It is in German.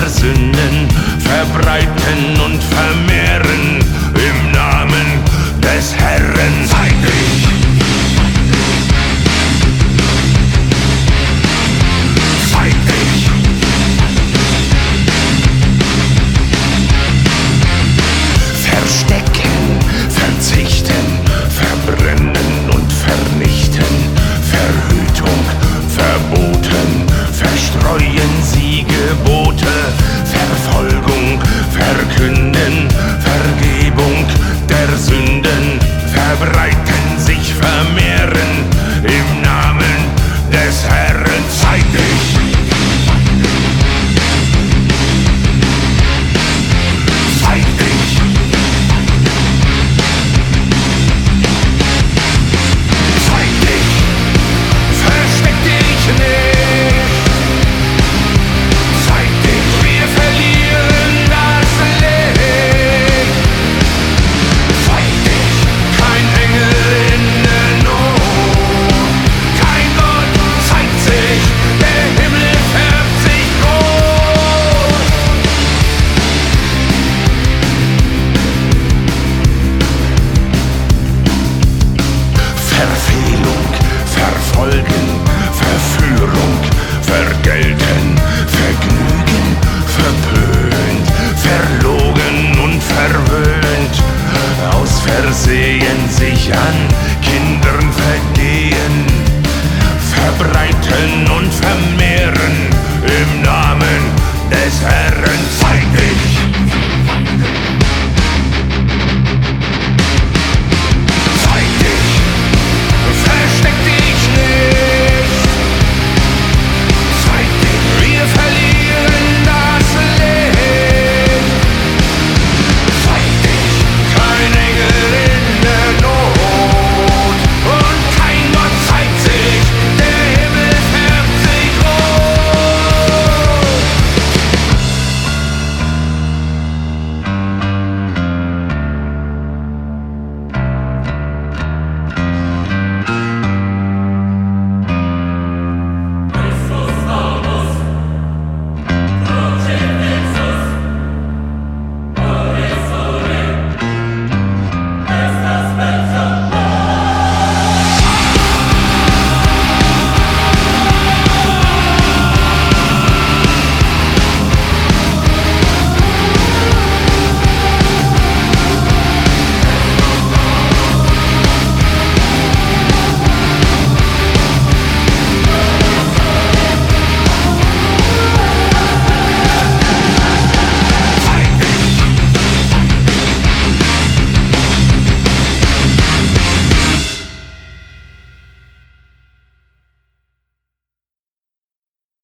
aller Sünden verbreiten und vermehren im Namen des Herrn. sehen sich an, Kindern vergehen, verbreiten und vermehren im Namen des Herrn.